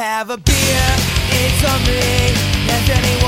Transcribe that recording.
have a beer. It's on me. Has anyone